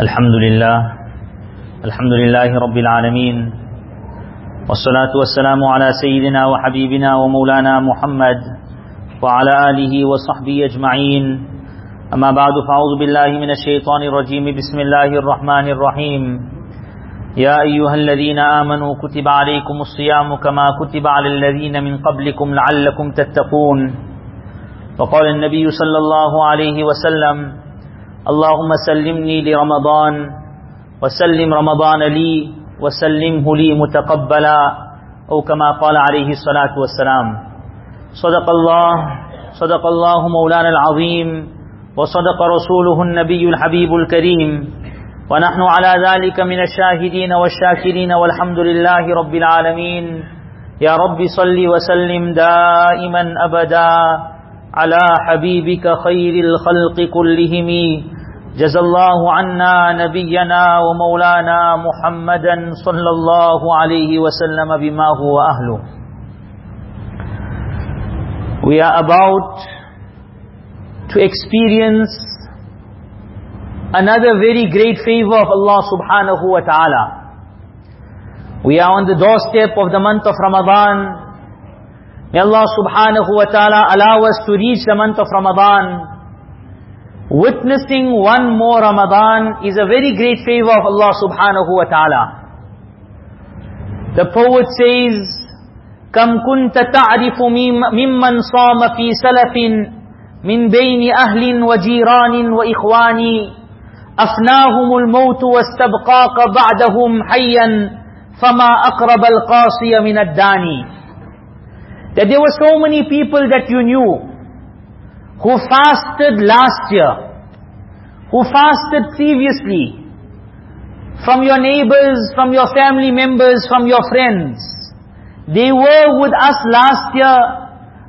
الحمد لله. الحمد لله رب العالمين. والصلاة والسلام على سيدنا وحبيبنا ومولانا محمد وعلى آله وصحبه أجمعين. أما بعد فأعوذ بالله من الشيطان الرجيم. بسم الله الرحمن الرحيم. يا أيها الذين آمنوا كتب عليكم الصيام كما كتب على الذين من قبلكم لعلكم تتقون. وقال النبي صلى الله عليه وسلم اللهم سلمني لرمضان، وسلم رمضان لي، وسلمه لي متقبلا، أو كما قال عليه الصلاة والسلام. صدق الله صدق الله مولانا العظيم، وصدق رسوله النبي الحبيب الكريم. ونحن على ذلك من الشاهدين والشاكرين، والحمد لله رب العالمين. يا رب صل وسلم دائما أبدا على حبيبك خير الخلق كلهم. جزى الله عنا نبينا ومولانا محمدا صلى الله عليه وسلم بما هو أهله We are about to experience another very great favor of Allah subhanahu wa ta'ala. We are on the doorstep of the month of Ramadan. May Allah subhanahu wa ta'ala allow us to reach the month of Ramadan. Witnessing one more Ramadan is a very great favor of Allah subhanahu wa ta'ala. The poet says, كم كنت تعرف ممن صام في سلف من بين أهل وجيران وإخوان أفناهم الموت واستبقاك بعدهم حيا فما أقرب القاصي من الداني That there were so many people that you knew who fasted last year, who fasted previously, from your neighbors, from your family members, from your friends. They were with us last year.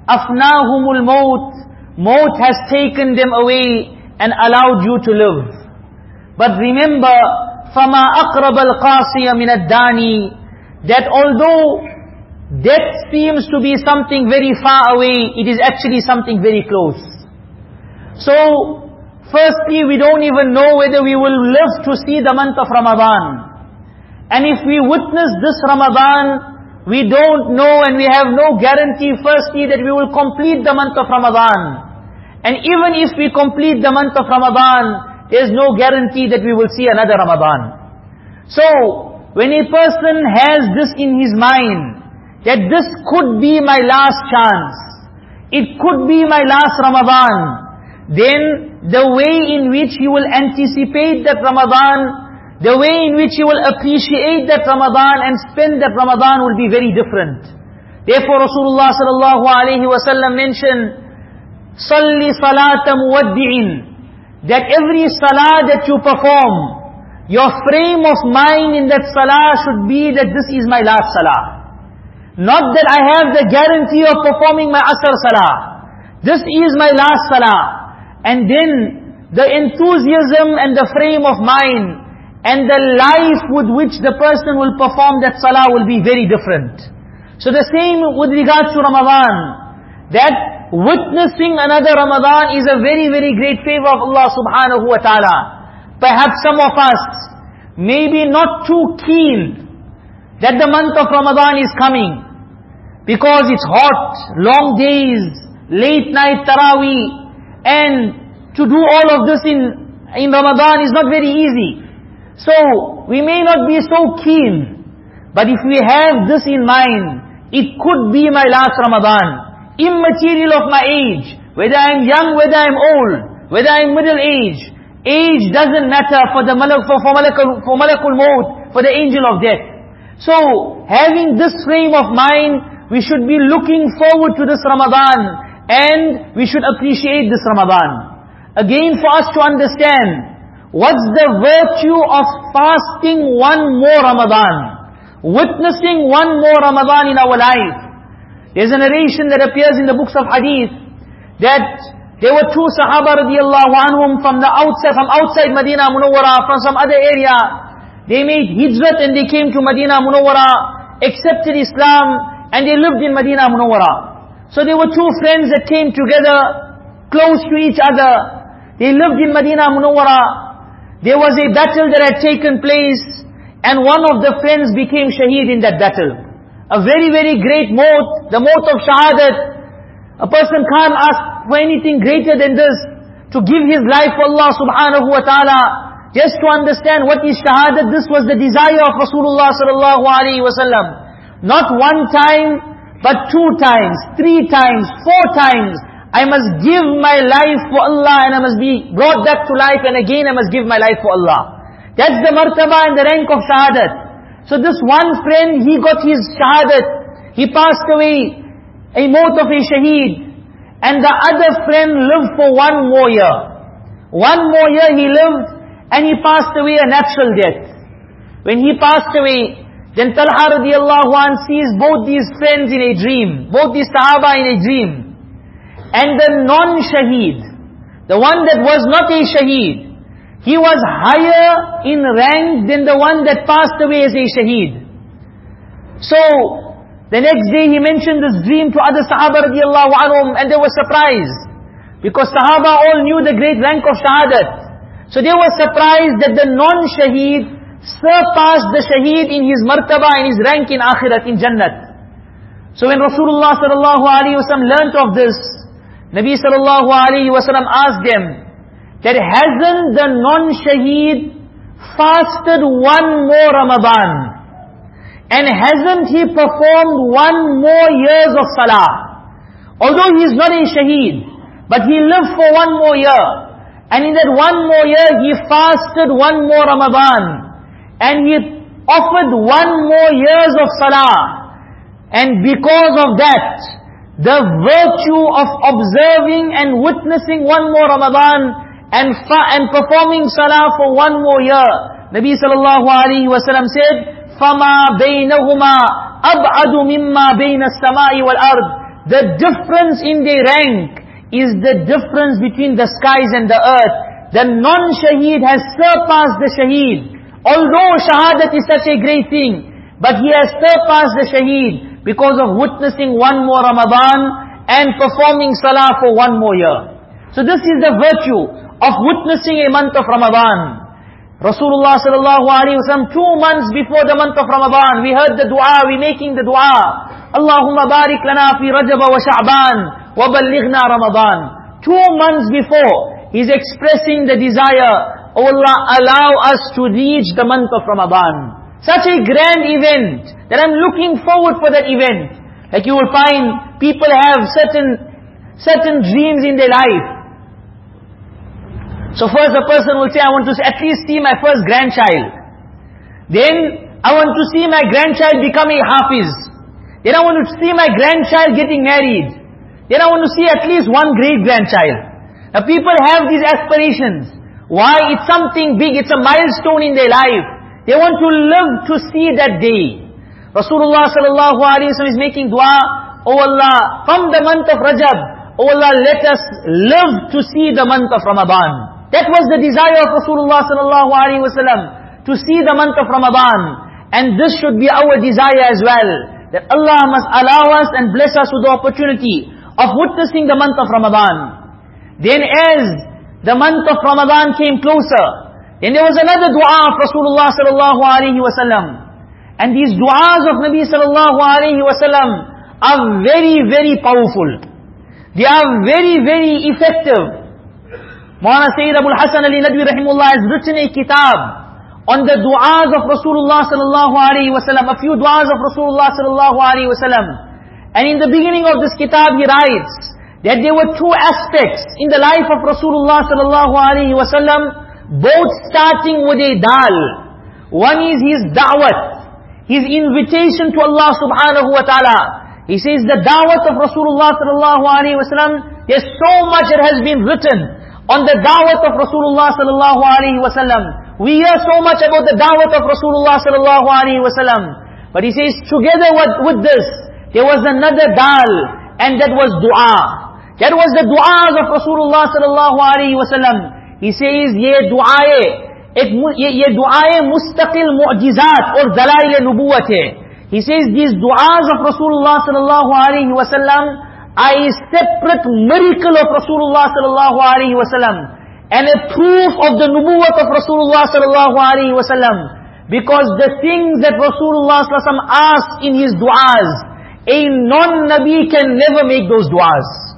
Afnahumul maut. Maut has taken them away and allowed you to live. But remember, فَمَا أَقْرَبَ الْقَاسِيَ مِنَ الدَّانِ That although death seems to be something very far away, it is actually something very close. So, firstly, we don't even know whether we will live to see the month of Ramadan. And if we witness this Ramadan, we don't know and we have no guarantee firstly that we will complete the month of Ramadan. And even if we complete the month of Ramadan, there is no guarantee that we will see another Ramadan. So, when a person has this in his mind, that this could be my last chance, it could be my last Ramadan, then the way in which you will anticipate that Ramadan, the way in which you will appreciate that Ramadan and spend that Ramadan will be very different. Therefore Rasulullah sallallahu alaihi wasallam mentioned, "Salli salata muwaddi'in," that every salah that you perform, your frame of mind in that salah should be that this is my last salah. Not that I have the guarantee of performing my asr salah. This is my last salah. And then the enthusiasm and the frame of mind and the life with which the person will perform that salah will be very different. So the same with regards to Ramadan. That witnessing another Ramadan is a very, very great favor of Allah subhanahu wa ta'ala. Perhaps some of us may be not too keen that the month of Ramadan is coming. Because it's hot, long days, late night tarawih, and to do all of this in, in Ramadan is not very easy. So, we may not be so keen. But if we have this in mind, it could be my last Ramadan. Immaterial of my age. Whether I'm young, whether I'm old, whether I'm middle age. Age doesn't matter for the malak, for, for, malakul, for malakul maut, for the angel of death. So, having this frame of mind, we should be looking forward to this Ramadan. And we should appreciate this Ramadan. Again for us to understand, what's the virtue of fasting one more Ramadan? Witnessing one more Ramadan in our life. There's a narration that appears in the books of hadith, that there were two Sahaba radiallahu anhum from the outside, from outside Medina Munawwara, from some other area. They made hijrat and they came to Medina Munawwara, accepted Islam, and they lived in Medina Munawwara. So there were two friends that came together, close to each other. They lived in Medina Munawwara. there was a battle that had taken place, and one of the friends became shaheed in that battle. A very, very great maut, the maut of shahadat. A person can't ask for anything greater than this, to give his life for Allah subhanahu wa ta'ala. Just to understand what is shahadat, this was the desire of Rasulullah sallallahu alaihi wasallam. Not one time, but two times, three times, four times. I must give my life for Allah and I must be brought back to life and again I must give my life for Allah. That's the martaba and the rank of shahadat. So this one friend, he got his shahadat. He passed away, a maut of a shaheed. And the other friend lived for one more year. One more year he lived and he passed away a natural death. When he passed away, then Talha radiallahu anh sees both these friends in a dream, both these Sahaba in a dream. And the non-shaheed, the one that was not a shaheed, he was higher in rank than the one that passed away as a shaheed. So, the next day he mentioned this dream to other Sahaba radiallahu anhum and they were surprised. Because Sahaba all knew the great rank of Shahadat. So they were surprised that the non-shaheed surpassed the shaheed in his martaba, and his rank in akhirat, in Jannat. So when Rasulullah sallallahu alaihi wasallam learnt of this, Nabi sallallahu alaihi wasallam asked them, that hasn't the non-shaheed fasted one more Ramadan? And hasn't he performed one more years of salah? Although he is not a shaheed, but he lived for one more year. And in that one more year, he fasted one more Ramadan and he offered one more years of salah. And because of that, the virtue of observing and witnessing one more Ramadan and and performing salah for one more year, Nabi sallallahu alaihi wasallam said, فَمَا بَيْنَهُمَا أَبْعَدُ مِمَّا بَيْنَ السَّمَاءِ وَالْأَرْضِ The difference in their rank is the difference between the skies and the earth. The non-shaheed has surpassed the shaheed. Although shahadat is such a great thing, but he has surpassed the shaheed because of witnessing one more Ramadan and performing salah for one more year. So this is the virtue of witnessing a month of Ramadan. Rasulullah sallallahu alaihi wasallam two months before the month of Ramadan, we heard the dua, we making the dua. Allahumma barik lana fi Rajab wa Sha'ban wa ballighna Ramadan. Two months before, he's expressing the desire Oh Allah, allow us to reach the month of Ramadan. Such a grand event that I'm looking forward for that event. Like you will find people have certain certain dreams in their life. So first a person will say, I want to at least see my first grandchild. Then I want to see my grandchild become a hafiz. Then I want to see my grandchild getting married. Then I want to see at least one great grandchild. Now people have these aspirations. Why? It's something big, it's a milestone in their life. They want to live to see that day. Rasulullah sallallahu alaihi wasallam is making dua, Oh Allah, from the month of Rajab, Oh Allah, let us live to see the month of Ramadan. That was the desire of Rasulullah sallallahu alaihi wasallam, to see the month of Ramadan. And this should be our desire as well. That Allah must allow us and bless us with the opportunity of witnessing the month of Ramadan. Then as the month of Ramadan came closer. And there was another dua of Rasulullah sallallahu alaihi wasallam. And these du'as of Nabi sallallahu alaihi wasallam are very, very powerful. They are very, very effective. Maulana Sayyid Abul Hasan Ali Nadwi rahimullah has written a kitab on the du'as of Rasulullah sallallahu alaihi wasallam, a few du'as of Rasulullah sallallahu alaihi wasallam. And in the beginning of this kitab he writes, that there were two aspects in the life of Rasulullah sallallahu alaihi wasallam, both starting with a dal. One is his da'wat, his invitation to Allah subhanahu wa ta'ala. He says the da'wat of Rasulullah sallallahu alaihi wasallam, there's so much that has been written on the da'wat of Rasulullah sallallahu alaihi wasallam. We hear so much about the da'wat of Rasulullah sallallahu alaihi wasallam. But he says together with, with this, there was another dal, and that was dua. That was the du'as of Rasulullah sallallahu alaihi wasallam. He says, ye du'aye, ایک یہ, یہ دعائیں مستقل معجزات اور دلائل نبوت He says these du'as of Rasulullah sallallahu alayhi wa sallam are a separate miracle of Rasulullah sallallahu alayhi wa sallam and a proof of the nubuwat of Rasulullah sallallahu alayhi wa sallam because the things that Rasulullah sallallahu alayhi wa sallam asked in his du'as a non-Nabi can never make those du'as.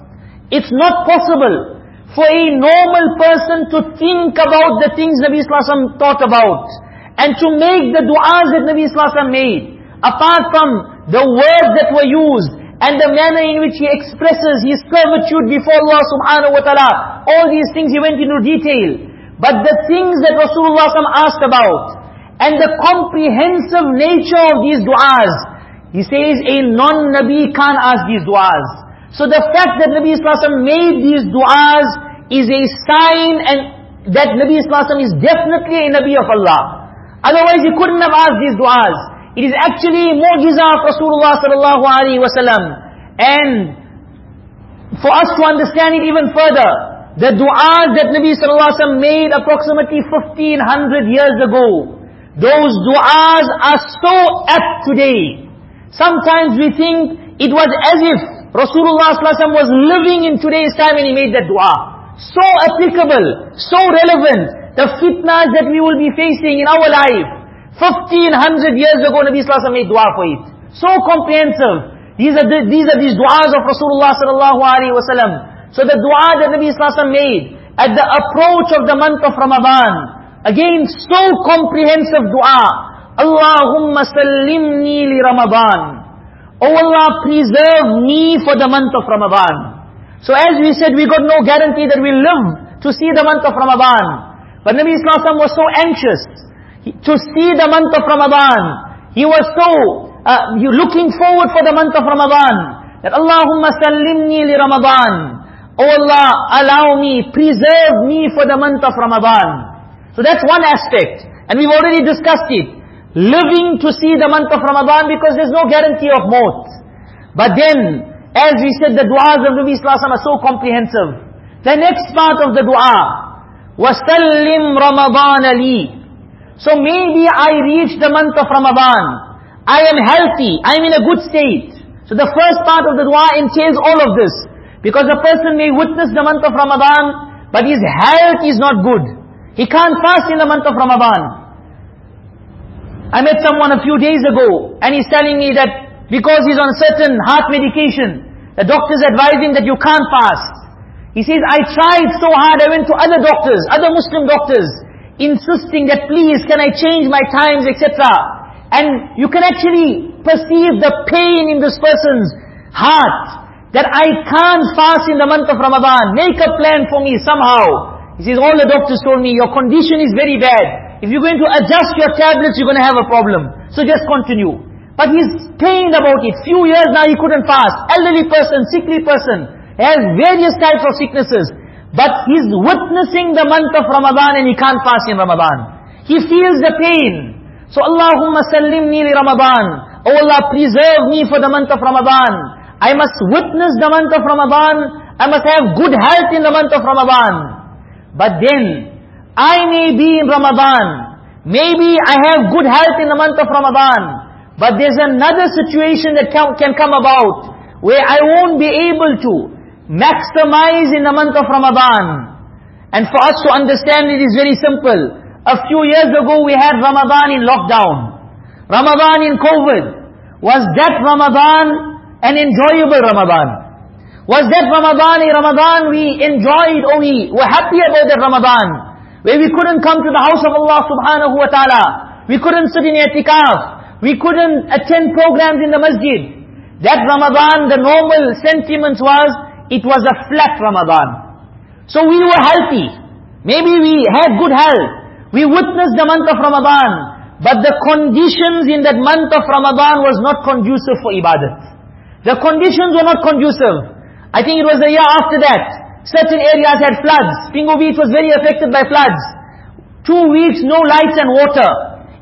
It's not possible for a normal person to think about the things Nabi sallallahu alaihi wasallam taught about and to make the du'as that Nabi sallallahu alaihi wasallam made. Apart from the words that were used, and the manner in which he expresses his servitude before Allah subhanahu wa ta'ala. All these things he went into detail. But the things that Rasulullah SAW asked about, and the comprehensive nature of these du'as, he says a non-Nabi can't ask these du'as. So the fact that Nabi Wasallam made these du'as is a sign and that Nabi Wasallam is definitely a Nabi of Allah. Otherwise he couldn't have asked these du'as. It is actually mu'jiza of Rasulullah sallallahu alaihi wasallam. And for us to understand it even further, the du'as that Nabi sallallahu alaihi wasallam made approximately 1500 years ago, those du'as are so apt today. Sometimes we think it was as if Rasulullah was living in today's time and he made that dua. So applicable, so relevant, the fitnas that we will be facing in our life. 1500 years ago Nabi Sallallahu made dua for it. So comprehensive. These are, the, these are these du'as of Rasulullah sallallahu alaihi wasallam. So the dua that Nabi Sallallahu made at the approach of the month of Ramadan, again so comprehensive dua. Allahumma sallimni li Ramadan. Oh Allah, preserve me for the month of Ramadan. So as we said, we got no guarantee that we'll live to see the month of Ramadan. But Nabi Sallallahu was so anxious to see the month of Ramadan. He was so uh, looking forward for the month of Ramadan. That Allahumma sallimni li Ramadan. Oh Allah, allow me, preserve me for the month of Ramadan. So that's one aspect. And we've already discussed it living to see the month of Ramadan because there's no guarantee of maut. But then, as we said, the du'as of Nabi Sallallahu Alaihi are so comprehensive. The next part of the du'a, وَسَلِّمْ رَمَضَانَ لِي So maybe I reach the month of Ramadan. I am healthy. I am in a good state. So the first part of the dua entails all of this. Because a person may witness the month of Ramadan, but his health is not good. He can't fast in the month of Ramadan. I met someone a few days ago, and he's telling me that because he's on certain heart medication, the doctors advise him that you can't fast. He says, I tried so hard, I went to other doctors, other Muslim doctors, insisting that please can I change my times etc. And you can actually perceive the pain in this person's heart that I can't fast in the month of Ramadan. Make a plan for me somehow. He says, all the doctors told me, your condition is very bad. If you're going to adjust your tablets, you're going to have a problem. So just continue. But he's pained about it. Few years now he couldn't fast. Elderly person, sickly person. Has various types of sicknesses. But he's witnessing the month of Ramadan and he can't fast in Ramadan. He feels the pain. So Allahumma sallimni li Ramadan. Oh Allah, preserve me for the month of Ramadan. I must witness the month of Ramadan. I must have good health in the month of Ramadan. But then, I may be in Ramadan. Maybe I have good health in the month of Ramadan. But there's another situation that can come about where I won't be able to maximize in the month of Ramadan. And for us to understand it is very simple. A few years ago we had Ramadan in lockdown. Ramadan in COVID. Was that Ramadan an enjoyable Ramadan? Was that Ramadan a Ramadan we enjoyed or we were happy about that Ramadan? Where we couldn't come to the house of Allah subhanahu wa ta'ala. We couldn't sit in i'tikaf. We couldn't attend programs in the masjid. That Ramadan, the normal sentiments was, it was a flat Ramadan. So we were healthy. Maybe we had good health. We witnessed the month of Ramadan. But the conditions in that month of Ramadan was not conducive for ibadat. The conditions were not conducive. I think it was the year after that. Certain areas had floods. Pingu Beach was very affected by floods. Two weeks, no lights and water.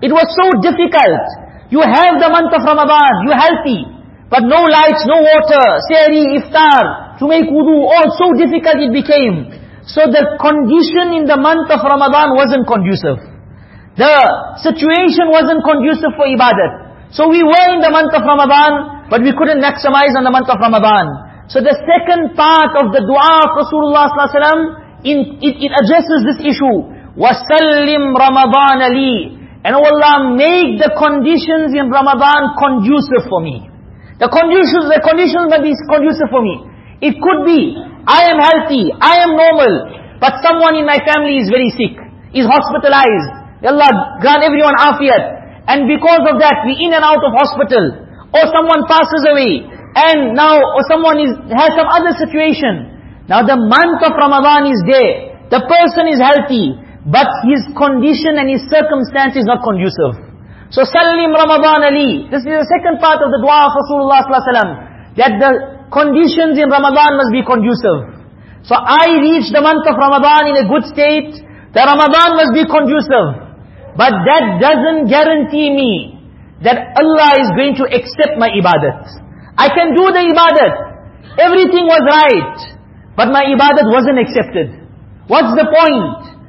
It was so difficult. You have the month of Ramadan, you're healthy. But no lights, no water, sehri, iftar, to make wudu, all so difficult it became. So the condition in the month of Ramadan wasn't conducive. The situation wasn't conducive for ibadat. So we were in the month of Ramadan, but we couldn't maximize on the month of Ramadan. So the second part of the dua of Rasulullah ﷺ in, it, it addresses this issue. وَسَلِّمْ رَمَضَانَ لِي And oh Allah, make the conditions in Ramadan conducive for me. The conditions, the conditions must be conducive for me. It could be, I am healthy, I am normal, but someone in my family is very sick, is hospitalized. Allah grant everyone afiyat. And because of that, we in and out of hospital. Or someone passes away. And now, or someone is, has some other situation. Now the month of Ramadan is there. The person is healthy. But his condition and his circumstance is not conducive. So Salim Ramadan Ali. This is the second part of the dua of Rasulullah ﷺ. That the conditions in Ramadan must be conducive. So I reach the month of Ramadan in a good state. The Ramadan must be conducive. But that doesn't guarantee me that Allah is going to accept my ibadat. I can do the ibadat. Everything was right. But my ibadat wasn't accepted. What's the point?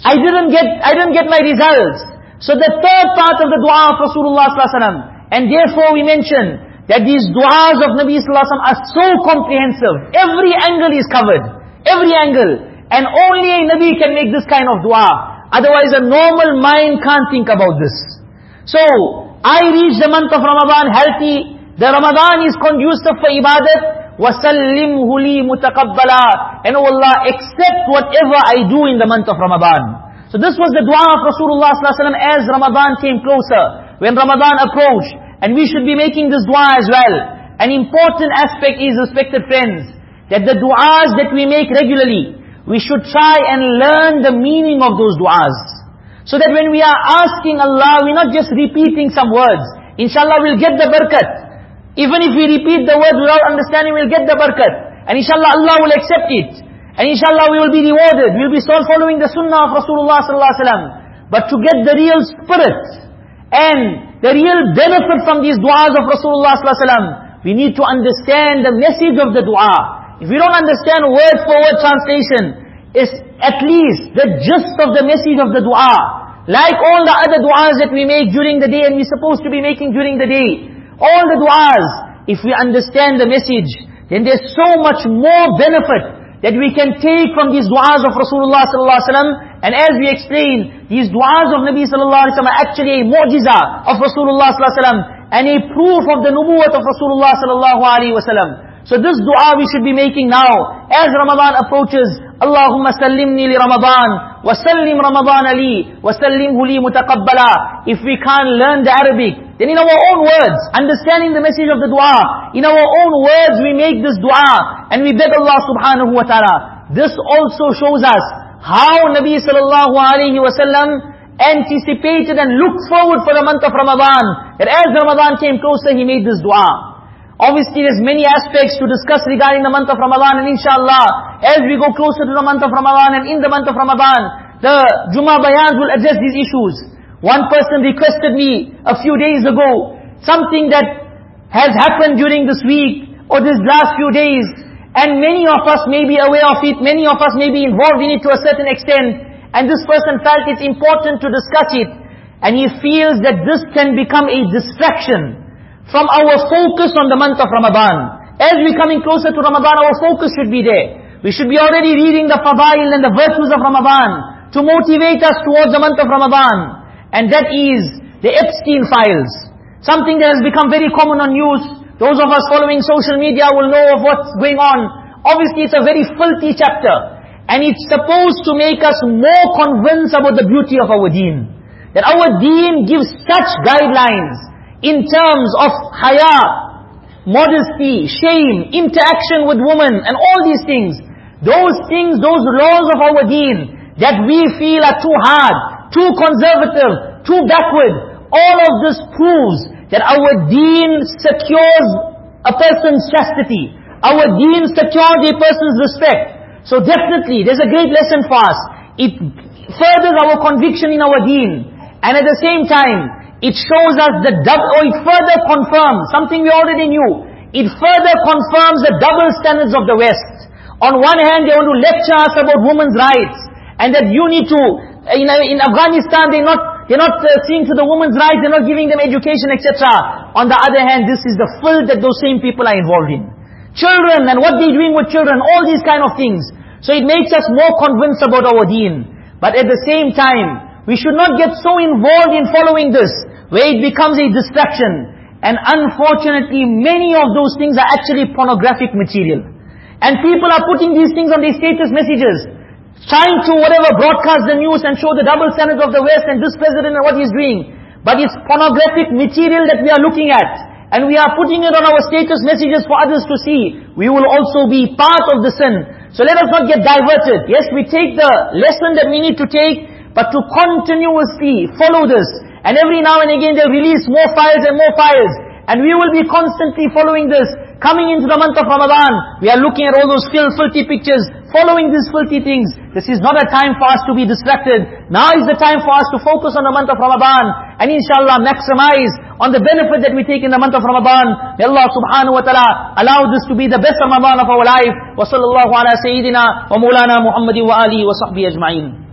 I didn't get, I didn't get my results. So the third part of the dua of Rasulullah ﷺ, and therefore we mention that these du'as of Nabi ﷺ are so comprehensive. Every angle is covered. Every angle. And only a Nabi can make this kind of dua. Otherwise a normal mind can't think about this. So, I reach the month of Ramadan healthy. The Ramadan is conducive for ibadat. وَسَلِّمْهُ لِي مُتَقَبَّلًا And oh Allah, accept whatever I do in the month of Ramadan. So this was the dua of Rasulullah ﷺ as Ramadan came closer. When Ramadan approached. And we should be making this dua as well. An important aspect is, respected friends, that the du'as that we make regularly, we should try and learn the meaning of those du'as. So that when we are asking Allah, we're not just repeating some words. Inshallah we'll get the barakat. Even if we repeat the words without understanding, we'll get the barakat. And inshallah Allah will accept it. And inshallah we will be rewarded. We'll be still following the sunnah of Rasulullah sallallahu alaihi wasallam. But to get the real spirit and the real benefit from these du'as of Rasulullah sallallahu alaihi wasallam, we need to understand the message of the du'a. If we don't understand word for word translation, is at least the gist of the message of the du'a. Like all the other du'as that we make during the day and we're supposed to be making during the day. All the du'as, if we understand the message, then there's so much more benefit that we can take from these du'as of Rasulullah sallallahu alaihi wasallam. And as we explained, these du'as of Nabi sallallahu alaihi wasallam are actually a mu'jiza of Rasulullah sallallahu alaihi wasallam and a proof of the nubuwwat of Rasulullah sallallahu alaihi wasallam. So this dua we should be making now. As Ramadan approaches, Ramadan, wa sallim Ramadan li, wa sallimhu li mutaqabbala. If we can't learn the Arabic, then in our own words, understanding the message of the dua, in our own words we make this dua, and we beg Allah subhanahu wa ta'ala. This also shows us how Nabi sallallahu alayhi wa sallam anticipated and looked forward for the month of Ramadan. That as Ramadan came closer, he made this dua. Obviously there's many aspects to discuss regarding the month of Ramadan and inshallah, as we go closer to the month of Ramadan and in the month of Ramadan, the Jummah Bayans will address these issues. One person requested me a few days ago, something that has happened during this week or this last few days, and many of us may be aware of it, many of us may be involved in it to a certain extent, and this person felt it's important to discuss it, and he feels that this can become a distraction from our focus on the month of Ramadan. As we're coming closer to Ramadan, our focus should be there. We should be already reading the fadail and the virtues of Ramadan to motivate us towards the month of Ramadan. And that is the Epstein files. Something that has become very common on news. Those of us following social media will know of what's going on. Obviously it's a very filthy chapter. And it's supposed to make us more convinced about the beauty of our deen. That our deen gives such guidelines in terms of haya, modesty, shame, interaction with women, and all these things. Those things, those laws of our deen that we feel are too hard, too conservative, too backward. All of this proves that our deen secures a person's chastity. Our deen secures a person's respect. So definitely, there's a great lesson for us. It furthers our conviction in our deen. And at the same time, it shows us the double, or it further confirms something we already knew. It further confirms the double standards of the West. On one hand, they want to lecture us about women's rights. And that you need to in, in Afghanistan, they're not, they're not uh, seeing to the women's rights, they're not giving them education, etc. On the other hand, this is the filth that those same people are involved in. Children and what they're doing with children, all these kind of things. So it makes us more convinced about our deen. But at the same time, we should not get so involved in following this, where it becomes a distraction. And unfortunately, many of those things are actually pornographic material. And people are putting these things on their status messages. Trying to whatever broadcast the news and show the double standards of the West and this president and what he's doing. But it's pornographic material that we are looking at. And we are putting it on our status messages for others to see. We will also be part of the sin. So let us not get diverted. Yes, we take the lesson that we need to take, but to continuously follow this. And every now and again they'll release more files and more files. And we will be constantly following this. Coming into the month of Ramadan, we are looking at all those filthy pictures, following these filthy things. This is not a time for us to be distracted. Now is the time for us to focus on the month of Ramadan, and inshallah maximize on the benefit that we take in the month of Ramadan. May Allah subhanahu wa ta'ala allow this to be the best Ramadan of our life. Wa sallallahu ala sayyidina wa Muhammadin wa alihi wa sahbihi ajma'in.